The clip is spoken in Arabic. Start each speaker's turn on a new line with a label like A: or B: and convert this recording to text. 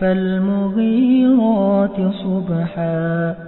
A: فالمغيرات صبحا